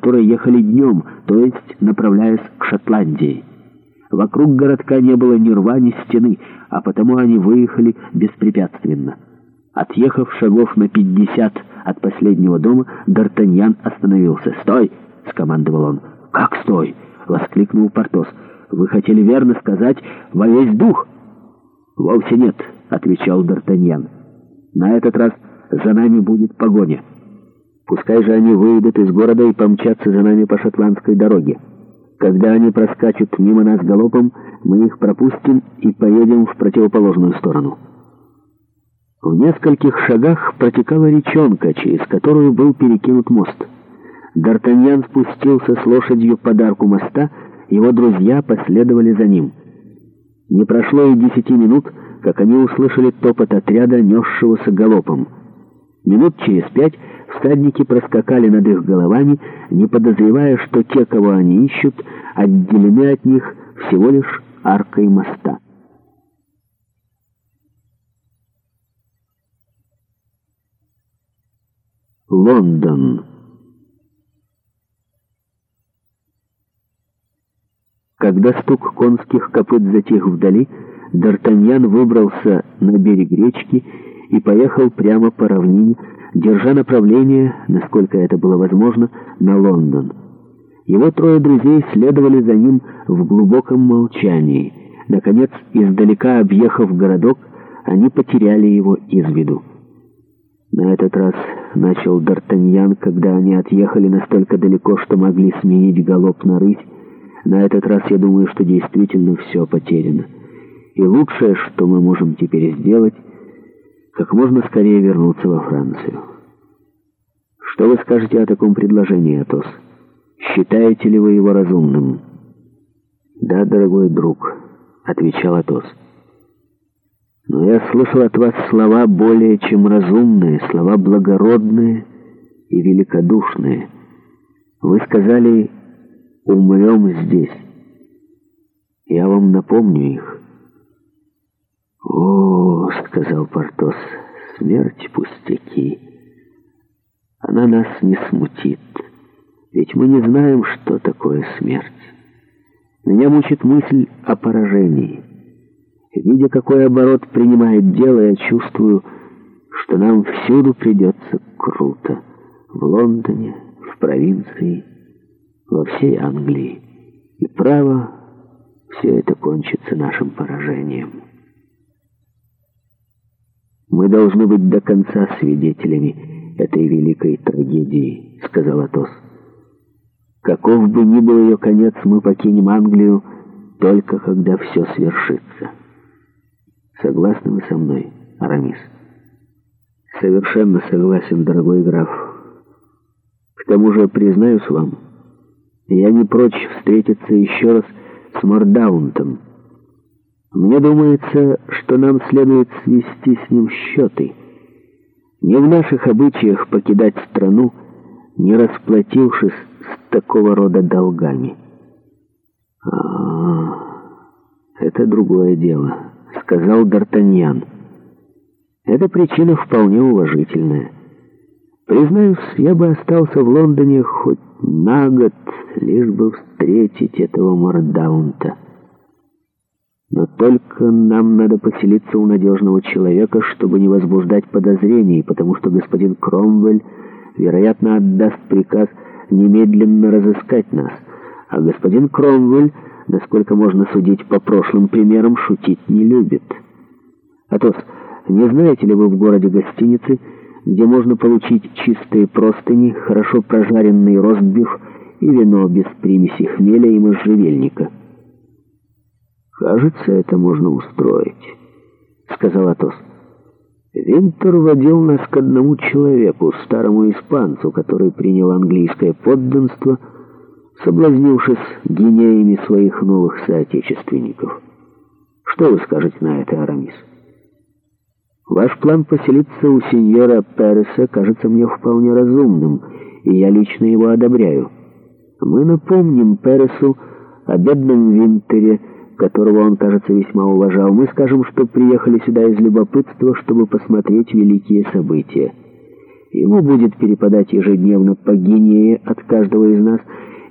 которые ехали днем, то есть направляясь к Шотландии. Вокруг городка не было ни рва, ни стены, а потому они выехали беспрепятственно. Отъехав шагов на пятьдесят от последнего дома, Д'Артаньян остановился. «Стой!» — скомандовал он. «Как стой?» — воскликнул Портос. «Вы хотели верно сказать во весь дух?» «Вовсе нет», — отвечал Д'Артаньян. «На этот раз за нами будет погоня». Пускай же они выйдут из города и помчатся за нами по шотландской дороге. Когда они проскачут мимо нас галопом, мы их пропустим и поедем в противоположную сторону. В нескольких шагах протекала речонка, через которую был перекинут мост. Д'Артаньян спустился с лошадью под арку моста, его друзья последовали за ним. Не прошло и десяти минут, как они услышали топот отряда, несшегося галопом — Минут через пять всадники проскакали над их головами, не подозревая, что те, кого они ищут, отделены от них всего лишь аркой моста. Лондон Когда стук конских копыт затих вдали, Д'Артаньян выбрался на берег речки и поехал прямо по равнине, держа направление, насколько это было возможно, на Лондон. Его трое друзей следовали за ним в глубоком молчании. Наконец, издалека объехав городок, они потеряли его из виду. На этот раз начал Д'Артаньян, когда они отъехали настолько далеко, что могли сменить галоп на рысь. На этот раз я думаю, что действительно все потеряно. И лучшее, что мы можем теперь сделать как можно скорее вернуться во Францию. Что вы скажете о таком предложении, Атос? Считаете ли вы его разумным? Да, дорогой друг, отвечал Атос. Но я слышал от вас слова более чем разумные, слова благородные и великодушные. Вы сказали «умрем здесь». Я вам напомню их. О, Сказал Портос, смерть пустяки. Она нас не смутит, ведь мы не знаем, что такое смерть. Меня мучит мысль о поражении. Видя, какой оборот принимает дело, я чувствую, что нам всюду придется круто. В Лондоне, в провинции, во всей Англии. И право, все это кончится нашим поражением». Мы должны быть до конца свидетелями этой великой трагедии, сказал Атос. Каков бы ни был ее конец, мы покинем Англию только когда все свершится. Согласны вы со мной, Арамис? Совершенно согласен, дорогой граф. К тому же, признаюсь вам, я не прочь встретиться еще раз с Мордаунтом, мне думается, что нам следует свести с ним счеты. Не в наших обычаях покидать страну, не расплатившись с такого рода долгами. А это другое дело, сказал Д'Артаньян. Эта причина вполне уважительная. Признаюсь, я бы остался в Лондоне хоть на год, лишь бы встретить этого Мордаунта. Но только нам надо поселиться у надежного человека, чтобы не возбуждать подозрений, потому что господин Кромвель, вероятно, отдаст приказ немедленно разыскать нас. А господин Кромвель, насколько можно судить по прошлым примерам, шутить не любит. Атос, не знаете ли вы в городе гостиницы, где можно получить чистые простыни, хорошо прожаренный ростбиф и вино без примеси хмеля и можжевельника?» «Кажется, это можно устроить», — сказал Атос. Винтер водил нас к одному человеку, старому испанцу, который принял английское подданство, соблазнившись гинеями своих новых соотечественников. «Что вы скажете на это, Арамис?» «Ваш план поселиться у сеньора Переса кажется мне вполне разумным, и я лично его одобряю. Мы напомним Пересу о бедном Винтере, которого он, кажется, весьма уважал, мы скажем, что приехали сюда из любопытства, чтобы посмотреть великие события. Ему будет перепадать ежедневно по гении от каждого из нас,